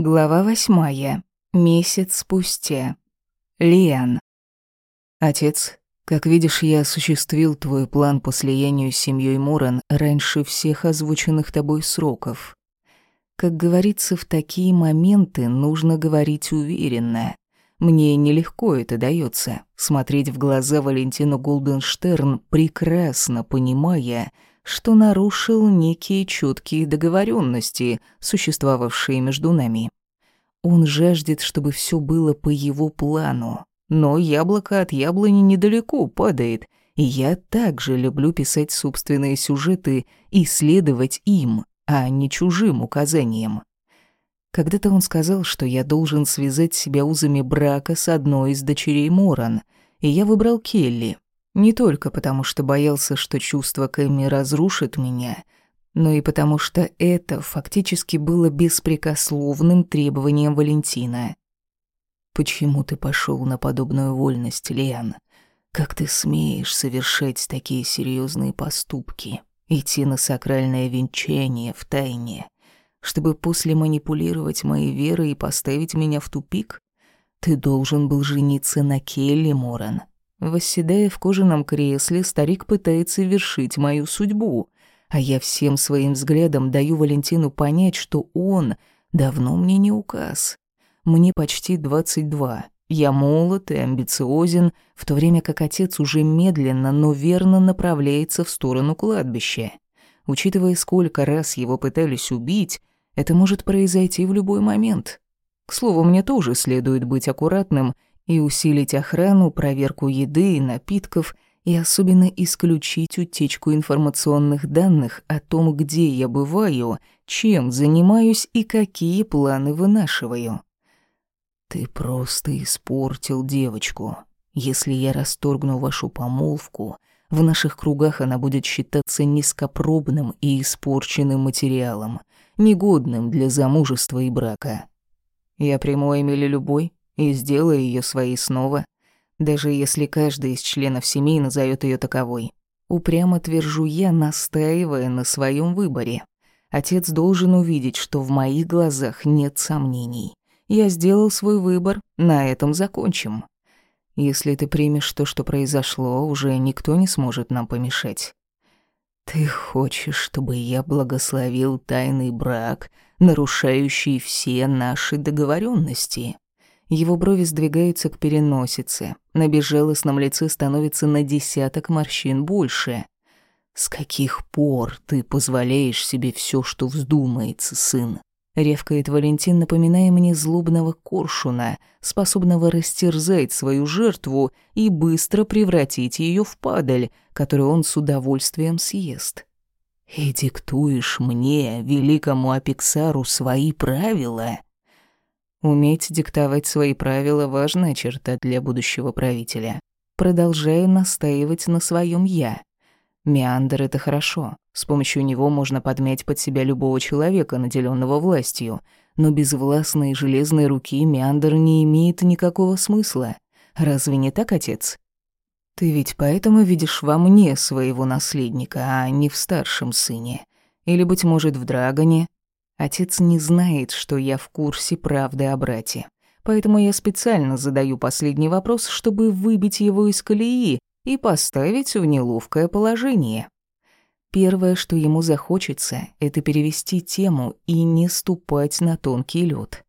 Глава восьмая. Месяц спустя. Лиан. Отец, как видишь, я осуществил твой план по слиянию с семьей Муран раньше всех озвученных тобой сроков. Как говорится, в такие моменты нужно говорить уверенно. Мне нелегко это дается, смотреть в глаза Валентину Голденштерн, прекрасно понимая, что нарушил некие четкие договоренности, существовавшие между нами. Он жаждет, чтобы все было по его плану. Но яблоко от яблони недалеко падает, и я также люблю писать собственные сюжеты и следовать им, а не чужим указаниям. Когда-то он сказал, что я должен связать себя узами брака с одной из дочерей Моран, и я выбрал Келли, не только потому, что боялся, что чувство к Эмми разрушит меня, но и потому, что это фактически было беспрекословным требованием Валентина. «Почему ты пошел на подобную вольность, Лиан? Как ты смеешь совершать такие серьезные поступки, идти на сакральное венчание в тайне, чтобы после манипулировать моей верой и поставить меня в тупик? Ты должен был жениться на Келли Моран, Восседая в кожаном кресле, старик пытается вершить мою судьбу, а я всем своим взглядом даю Валентину понять, что он давно мне не указ. Мне почти 22. Я молод и амбициозен, в то время как отец уже медленно, но верно направляется в сторону кладбища. Учитывая, сколько раз его пытались убить, это может произойти в любой момент. К слову, мне тоже следует быть аккуратным и усилить охрану, проверку еды и напитков, и особенно исключить утечку информационных данных о том, где я бываю, чем занимаюсь и какие планы вынашиваю. Ты просто испортил девочку. Если я расторгну вашу помолвку, в наших кругах она будет считаться низкопробным и испорченным материалом, негодным для замужества и брака. Я приму Эмили любой, и сделаю ее своей снова, даже если каждый из членов семьи назовет ее таковой. Упрямо твержу я, настаивая на своем выборе. Отец должен увидеть, что в моих глазах нет сомнений. Я сделал свой выбор, на этом закончим. Если ты примешь то, что произошло, уже никто не сможет нам помешать. Ты хочешь, чтобы я благословил тайный брак, нарушающий все наши договоренности? Его брови сдвигаются к переносице. На безжалостном лице становится на десяток морщин больше. «С каких пор ты позволяешь себе все, что вздумается, сын?» Ревкает Валентин, напоминая мне злобного коршуна, способного растерзать свою жертву и быстро превратить ее в падаль, которую он с удовольствием съест. «И диктуешь мне, великому Апексару, свои правила?» Уметь диктовать свои правила – важная черта для будущего правителя. Продолжаю настаивать на своем «я». Меандр – это хорошо. С помощью него можно подмять под себя любого человека, наделенного властью. Но без властной железной руки Меандр не имеет никакого смысла. Разве не так, отец? Ты ведь поэтому видишь во мне своего наследника, а не в старшем сыне. Или, быть может, в Драгоне, Отец не знает, что я в курсе правды о брате. Поэтому я специально задаю последний вопрос, чтобы выбить его из колеи и поставить в неловкое положение. Первое, что ему захочется, это перевести тему и не ступать на тонкий лед.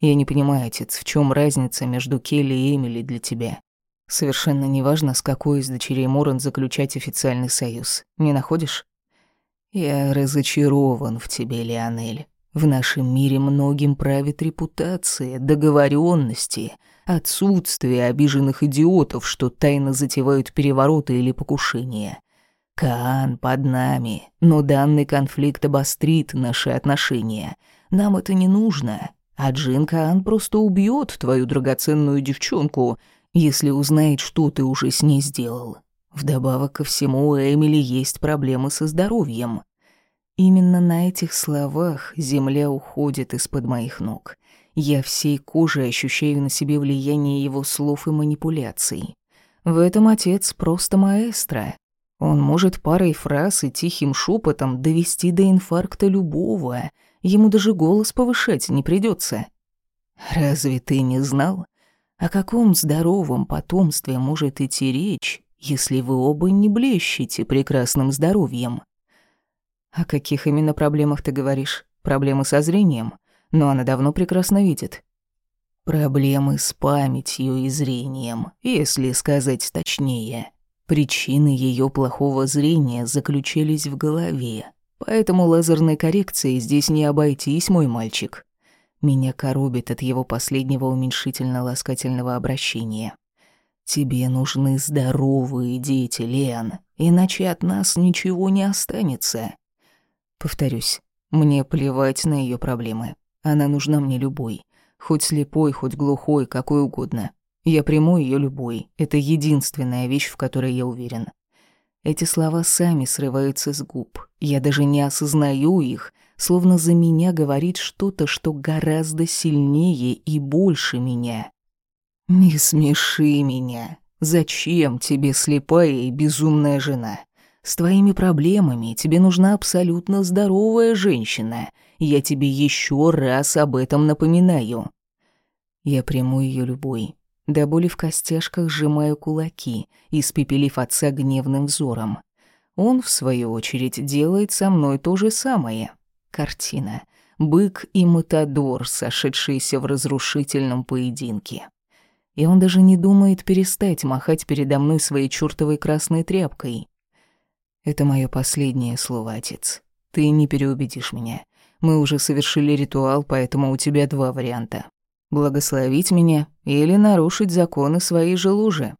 Я не понимаю, отец, в чем разница между Келли и Эмили для тебя. Совершенно неважно, с какой из дочерей Моран заключать официальный союз. Не находишь? «Я разочарован в тебе, Леонель. В нашем мире многим правит репутация, договоренности, отсутствие обиженных идиотов, что тайно затевают перевороты или покушения. Каан под нами, но данный конфликт обострит наши отношения. Нам это не нужно, а Джин Каан просто убьет твою драгоценную девчонку, если узнает, что ты уже с ней сделал. Вдобавок ко всему, у Эмили есть проблемы со здоровьем. Именно на этих словах земля уходит из-под моих ног. Я всей кожей ощущаю на себе влияние его слов и манипуляций. В этом отец просто маэстро. Он может парой фраз и тихим шепотом довести до инфаркта любого, Ему даже голос повышать не придется. Разве ты не знал? О каком здоровом потомстве может идти речь, если вы оба не блещете прекрасным здоровьем? О каких именно проблемах ты говоришь? Проблемы со зрением? Но она давно прекрасно видит. Проблемы с памятью и зрением, если сказать точнее. Причины ее плохого зрения заключались в голове. Поэтому лазерной коррекцией здесь не обойтись, мой мальчик. Меня коробит от его последнего уменьшительно-ласкательного обращения. Тебе нужны здоровые дети, Лен, иначе от нас ничего не останется. Повторюсь, мне плевать на ее проблемы. Она нужна мне любой. Хоть слепой, хоть глухой, какой угодно. Я приму ее любой. Это единственная вещь, в которой я уверен. Эти слова сами срываются с губ. Я даже не осознаю их, словно за меня говорит что-то, что гораздо сильнее и больше меня. «Не смеши меня. Зачем тебе слепая и безумная жена? С твоими проблемами тебе нужна абсолютно здоровая женщина. Я тебе еще раз об этом напоминаю». Я приму ее любой. До боли в костяшках сжимаю кулаки, испепелив отца гневным взором. Он, в свою очередь, делает со мной то же самое. Картина. Бык и Матадор, сошедшиеся в разрушительном поединке. И он даже не думает перестать махать передо мной своей чёртовой красной тряпкой. Это мое последнее слово, отец. Ты не переубедишь меня. Мы уже совершили ритуал, поэтому у тебя два варианта. Благословить меня или нарушить законы своей же лужи.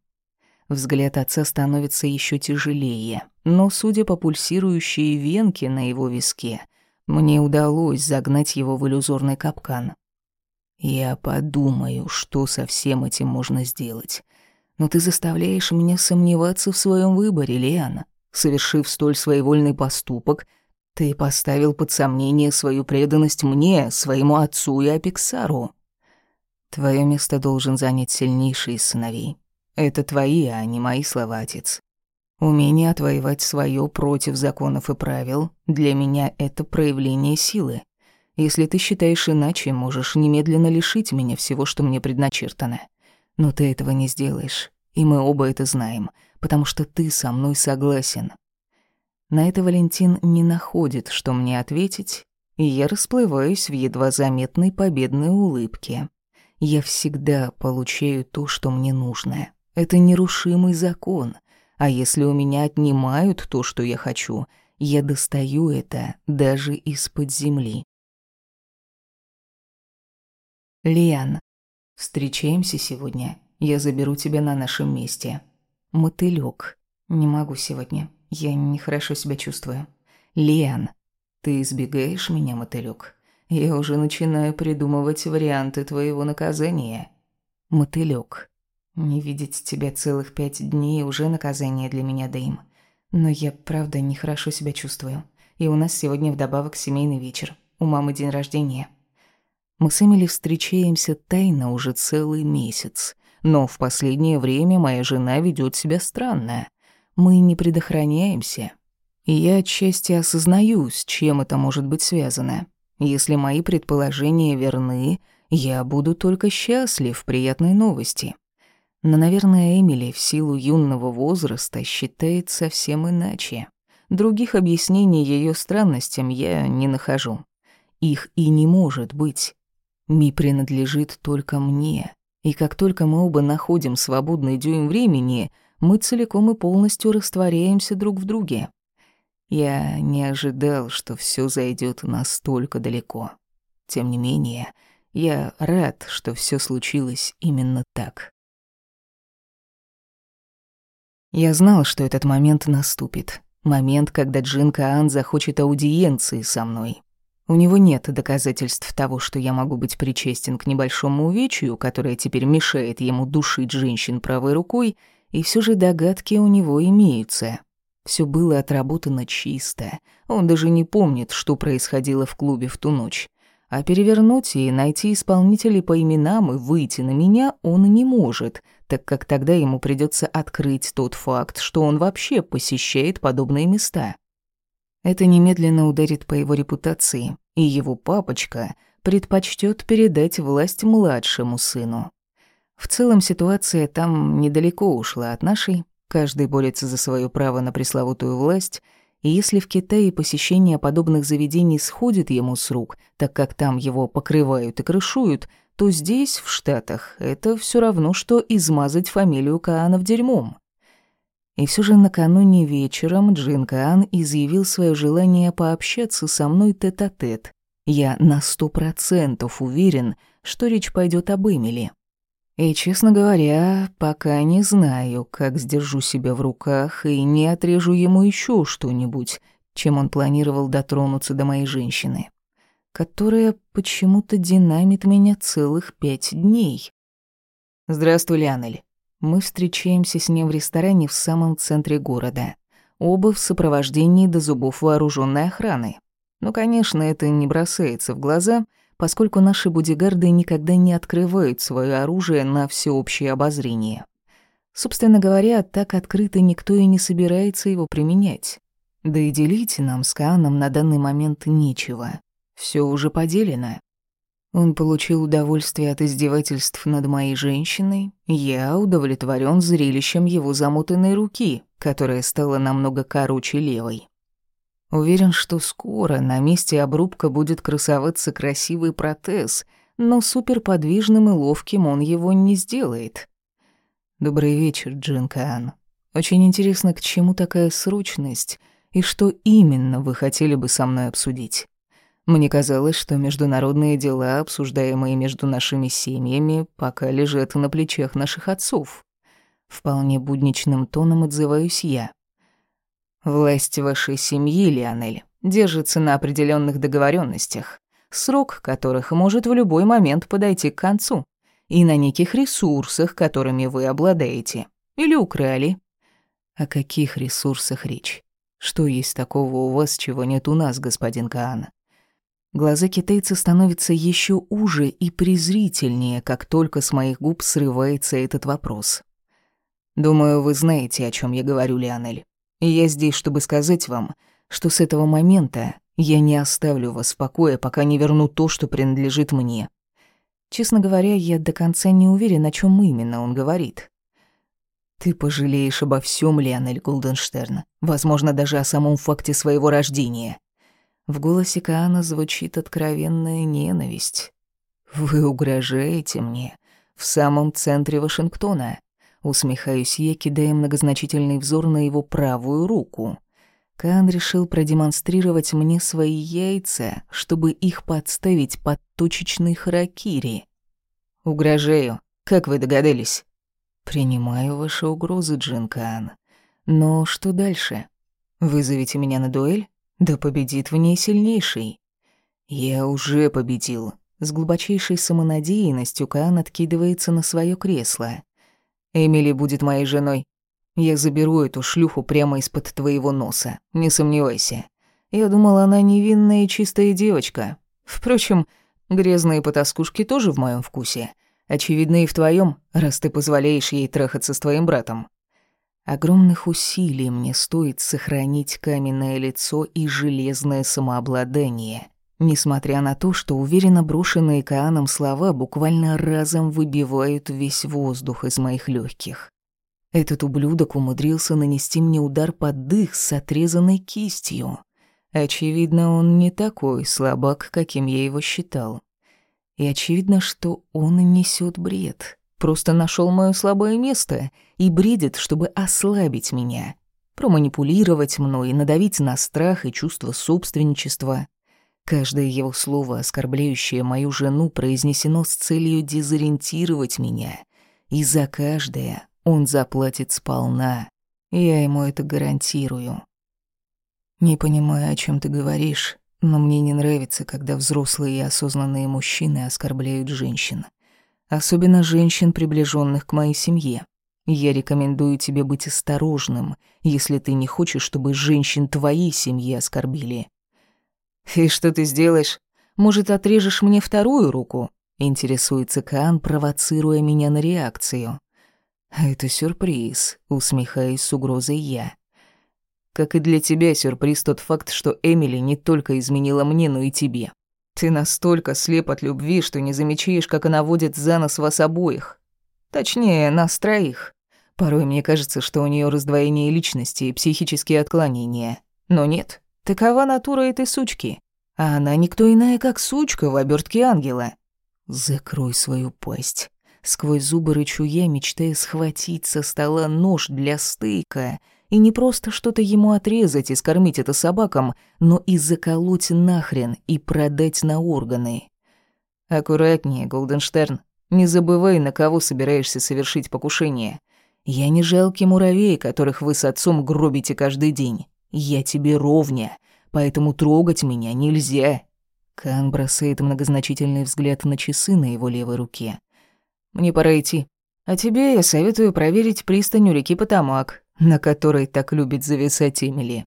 Взгляд отца становится еще тяжелее, но, судя по пульсирующей венке на его виске, мне удалось загнать его в иллюзорный капкан. Я подумаю, что со всем этим можно сделать. Но ты заставляешь меня сомневаться в своем выборе, Лиана. Совершив столь своевольный поступок, ты поставил под сомнение свою преданность мне, своему отцу и Апексару. Твое место должен занять сильнейший из сыновей. Это твои, а не мои слова, отец. Умение отвоевать свое против законов и правил для меня это проявление силы. Если ты считаешь иначе, можешь немедленно лишить меня всего, что мне предначертано. Но ты этого не сделаешь, и мы оба это знаем, потому что ты со мной согласен. На это Валентин не находит, что мне ответить, и я расплываюсь в едва заметной победной улыбке. Я всегда получаю то, что мне нужно. Это нерушимый закон — а если у меня отнимают то, что я хочу, я достаю это даже из-под земли. Лиан, встречаемся сегодня. Я заберу тебя на нашем месте. Мотылёк. Не могу сегодня. Я нехорошо себя чувствую. Лиан, ты избегаешь меня, мотылёк? Я уже начинаю придумывать варианты твоего наказания. Мотылёк. Не видеть тебя целых пять дней уже наказание для меня, Дэйм. Но я, правда, нехорошо себя чувствую. И у нас сегодня вдобавок семейный вечер. У мамы день рождения. Мы с Эмили встречаемся тайно уже целый месяц. Но в последнее время моя жена ведет себя странно. Мы не предохраняемся. И я отчасти осознаю, с чем это может быть связано. Если мои предположения верны, я буду только счастлив приятной новости. Но, наверное, Эмили в силу юного возраста считает совсем иначе. Других объяснений ее странностям я не нахожу. Их и не может быть. Ми принадлежит только мне. И как только мы оба находим свободный дюйм времени, мы целиком и полностью растворяемся друг в друге. Я не ожидал, что все зайдет настолько далеко. Тем не менее, я рад, что все случилось именно так. Я знал, что этот момент наступит. Момент, когда Джин Каан захочет аудиенции со мной. У него нет доказательств того, что я могу быть причастен к небольшому увечью, которое теперь мешает ему душить женщин правой рукой, и все же догадки у него имеются. Все было отработано чисто. Он даже не помнит, что происходило в клубе в ту ночь. А перевернуть и найти исполнителей по именам и выйти на меня он не может, так как тогда ему придется открыть тот факт, что он вообще посещает подобные места. Это немедленно ударит по его репутации, и его папочка предпочтет передать власть младшему сыну. В целом ситуация там недалеко ушла от нашей, каждый борется за свое право на пресловутую власть, и если в Китае посещение подобных заведений сходит ему с рук, так как там его покрывают и крышуют, то здесь, в Штатах, это все равно, что измазать фамилию Каанов дерьмом. И все же накануне вечером Джин Каан изъявил свое желание пообщаться со мной тет-а-тет. -тет. Я на сто процентов уверен, что речь пойдет об Эмили. И, честно говоря, пока не знаю, как сдержу себя в руках и не отрежу ему еще что-нибудь, чем он планировал дотронуться до моей женщины, которая почему-то динамит меня целых пять дней. «Здравствуй, Лианель». Мы встречаемся с ним в ресторане в самом центре города. Оба в сопровождении до зубов вооруженной охраны. Но, конечно, это не бросается в глаза — поскольку наши бодигарды никогда не открывают свое оружие на всеобщее обозрение. Собственно говоря, так открыто никто и не собирается его применять. Да и делить нам с Кааном на данный момент нечего. Все уже поделено. Он получил удовольствие от издевательств над моей женщиной, я удовлетворен зрелищем его замотанной руки, которая стала намного короче левой. Уверен, что скоро на месте обрубка будет красоваться красивый протез, но суперподвижным и ловким он его не сделает. Добрый вечер, Джин Каан. Очень интересно, к чему такая срочность и что именно вы хотели бы со мной обсудить. Мне казалось, что международные дела, обсуждаемые между нашими семьями, пока лежат на плечах наших отцов. Вполне будничным тоном отзываюсь я. Власть вашей семьи, Лионель, держится на определенных договоренностях, срок которых может в любой момент подойти к концу, и на неких ресурсах, которыми вы обладаете. Или украли. О каких ресурсах речь? Что есть такого у вас, чего нет у нас, господин Каан? Глаза китайца становятся еще уже и презрительнее, как только с моих губ срывается этот вопрос. Думаю, вы знаете, о чем я говорю, Лионель. И я здесь, чтобы сказать вам, что с этого момента я не оставлю вас в покое, пока не верну то, что принадлежит мне. Честно говоря, я до конца не уверен, о чем именно он говорит. Ты пожалеешь обо всем, Леонель Голденштерн, возможно, даже о самом факте своего рождения. В голосе Каана звучит откровенная ненависть. Вы угрожаете мне в самом центре Вашингтона. Усмехаюсь я, кидая многозначительный взор на его правую руку. Каан решил продемонстрировать мне свои яйца, чтобы их подставить под точечный харакири. «Угрожаю. Как вы догадались?» «Принимаю ваши угрозы, Джин Каан. Но что дальше? Вызовите меня на дуэль? Да победит в ней сильнейший». «Я уже победил». С глубочайшей самонадеянностью Каан откидывается на свое кресло. Эмили будет моей женой. Я заберу эту шлюху прямо из-под твоего носа, не сомневайся. Я думала, она невинная и чистая девочка. Впрочем, грязные потаскушки тоже в моем вкусе. Очевидно, и в твоем, раз ты позволяешь ей трахаться с твоим братом. Огромных усилий мне стоит сохранить каменное лицо и железное самообладание несмотря на то, что уверенно брошенные Кааном слова буквально разом выбивают весь воздух из моих легких. Этот ублюдок умудрился нанести мне удар под дых с отрезанной кистью. Очевидно, он не такой слабак, каким я его считал. И очевидно, что он несет бред. Просто нашел мое слабое место и бредит, чтобы ослабить меня, проманипулировать мной, надавить на страх и чувство собственничества. Каждое его слово, оскорбляющее мою жену, произнесено с целью дезориентировать меня. И за каждое он заплатит сполна. Я ему это гарантирую. Не понимаю, о чем ты говоришь, но мне не нравится, когда взрослые и осознанные мужчины оскорбляют женщин. Особенно женщин, приближенных к моей семье. Я рекомендую тебе быть осторожным, если ты не хочешь, чтобы женщин твоей семьи оскорбили. «И что ты сделаешь? Может, отрежешь мне вторую руку?» Интересуется Каан, провоцируя меня на реакцию. «Это сюрприз», — усмехаясь с угрозой я. «Как и для тебя сюрприз тот факт, что Эмили не только изменила мне, но и тебе. Ты настолько слеп от любви, что не замечаешь, как она водит за нос вас обоих. Точнее, нас троих. Порой мне кажется, что у нее раздвоение личности и психические отклонения. Но нет, такова натура этой сучки. А она никто иная, как сучка в обертке ангела. Закрой свою пасть. Сквозь зубы рычу я, мечтая схватить со стола нож для стейка и не просто что-то ему отрезать и скормить это собакам, но и заколоть нахрен и продать на органы. Аккуратнее, Голденштерн. Не забывай, на кого собираешься совершить покушение. Я не жалкий муравей, которых вы с отцом гробите каждый день. Я тебе ровня, поэтому трогать меня нельзя». Кан бросает многозначительный взгляд на часы на его левой руке. «Мне пора идти. А тебе я советую проверить пристань у реки Потамак, на которой так любит зависать Эмили.